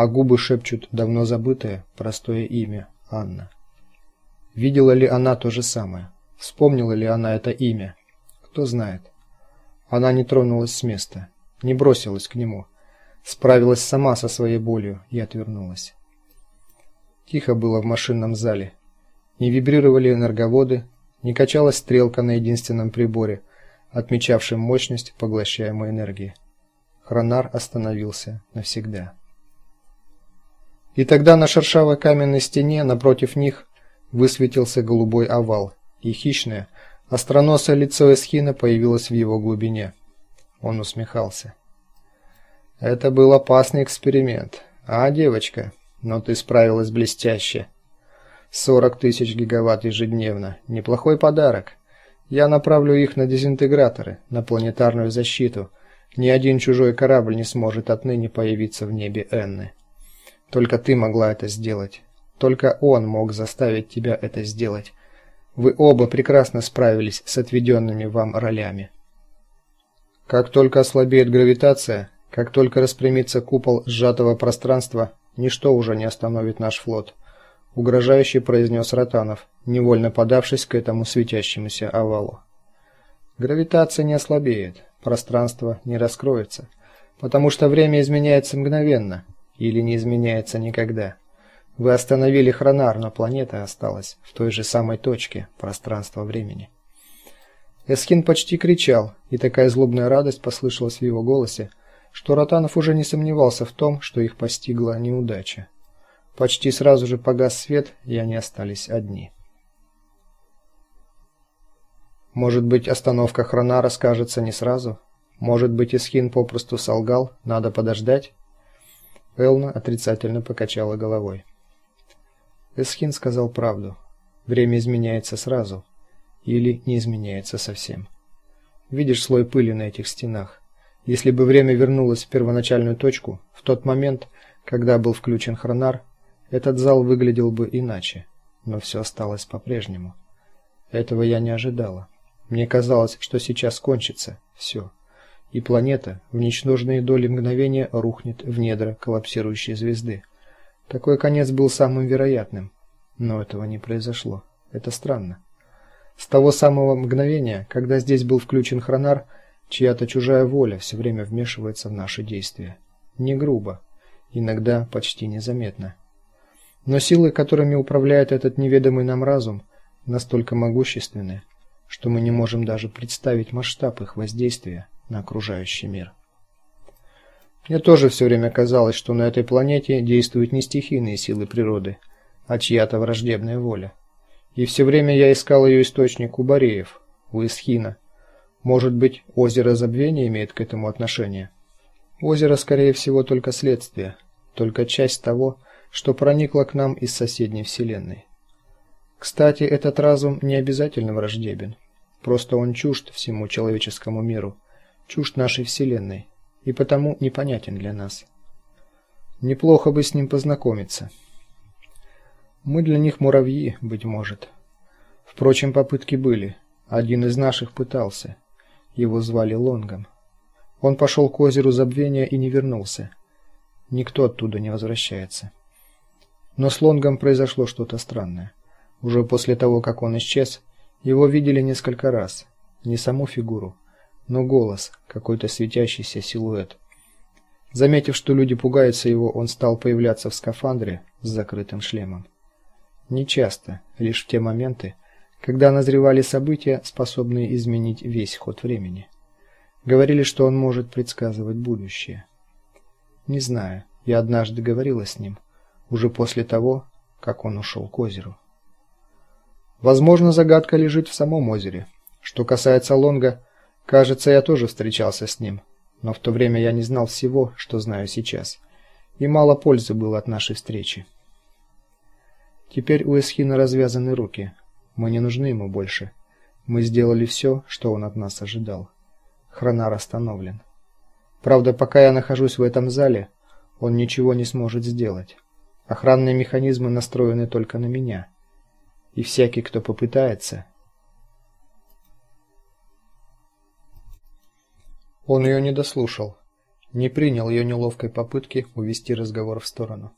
а губы шепчут давно забытое простое имя Анна. Видела ли она то же самое? Вспомнила ли она это имя? Кто знает. Она не тронулась с места, не бросилась к нему, справилась сама со своей болью и отвернулась. Тихо было в машинном зале. Не вибрировали энерговоды, не качалась стрелка на единственном приборе, отмечавшем мощность поглощаемой энергии. Хронар остановился навсегда. И тогда на шершавой каменной стене напротив них высветился голубой овал, и хищное, остроносое лицо Эсхина появилось в его глубине. Он усмехался. Это был опасный эксперимент. А, девочка, но ты справилась блестяще. Сорок тысяч гигаватт ежедневно. Неплохой подарок. Я направлю их на дезинтеграторы, на планетарную защиту. Ни один чужой корабль не сможет отныне появиться в небе Энны. Только ты могла это сделать. Только он мог заставить тебя это сделать. Вы оба прекрасно справились с отведенными вам ролями. Как только ослабеет гравитация, как только распрямится купол сжатого пространства, ничто уже не остановит наш флот, угрожающе произнес Ротанов, невольно подавшись к этому светящемуся овалу. Гравитация не ослабеет, пространство не раскроется, потому что время изменяется мгновенно или не изменяется никогда. Вы остановили хронар, но планета осталась в той же самой точке пространства-времени. Эскин почти кричал, и такая злобная радость послышалась в его голосе, что Ротанов уже не сомневался в том, что их постигла неудача. Почти сразу же погас свет, и они остались одни. Может быть, остановка хронара скажется не сразу? Может быть, Эскин попросту солгал, надо подождать? Элна отрицательно покачала головой. Эсхин сказал правду. Время изменяется сразу или не изменяется совсем. Видишь слой пыли на этих стенах? Если бы время вернулось в первоначальную точку, в тот момент, когда был включен хронар, этот зал выглядел бы иначе, но все осталось по-прежнему. Этого я не ожидала. Мне казалось, что сейчас кончится все и планета в ничтожные доли мгновения рухнет в недра коллапсирующей звезды. Такой конец был самым вероятным, но этого не произошло. Это странно. С того самого мгновения, когда здесь был включен хронар, чья-то чужая воля все время вмешивается в наши действия. Не грубо, иногда почти незаметно. Но силы, которыми управляет этот неведомый нам разум, настолько могущественны, что мы не можем даже представить масштаб их воздействия на окружающий мир. Мне тоже все время казалось, что на этой планете действуют не стихийные силы природы, а чья-то враждебная воля. И все время я искал ее источник у Бореев, у Исхина. Может быть, озеро Забвения имеет к этому отношение? Озеро, скорее всего, только следствие, только часть того, что проникло к нам из соседней вселенной. Кстати, этот разум не обязательно враждебен. Просто он чужд всему человеческому миру чужд нашей вселенной и потому непонятен для нас. Неплохо бы с ним познакомиться. Мы для них муравьи, быть может. Впрочем, попытки были. Один из наших пытался. Его звали Лонгом. Он пошел к озеру Забвения и не вернулся. Никто оттуда не возвращается. Но с Лонгом произошло что-то странное. Уже после того, как он исчез, его видели несколько раз. Не саму фигуру, но голос, какой-то светящийся силуэт. Заметив, что люди пугаются его, он стал появляться в скафандре с закрытым шлемом. Не часто, лишь в те моменты, когда назревали события, способные изменить весь ход времени. Говорили, что он может предсказывать будущее. Не знаю, я однажды говорила с ним, уже после того, как он ушел к озеру. Возможно, загадка лежит в самом озере. Что касается Лонга, Кажется, я тоже встречался с ним, но в то время я не знал всего, что знаю сейчас, и мало пользы было от нашей встречи. Теперь у Эсхина развязаны руки. Мы не нужны ему больше. Мы сделали все, что он от нас ожидал. Хронар остановлен. Правда, пока я нахожусь в этом зале, он ничего не сможет сделать. Охранные механизмы настроены только на меня. И всякий, кто попытается, Он ее не дослушал. не принял ее неловкой попытки увести разговор в сторону.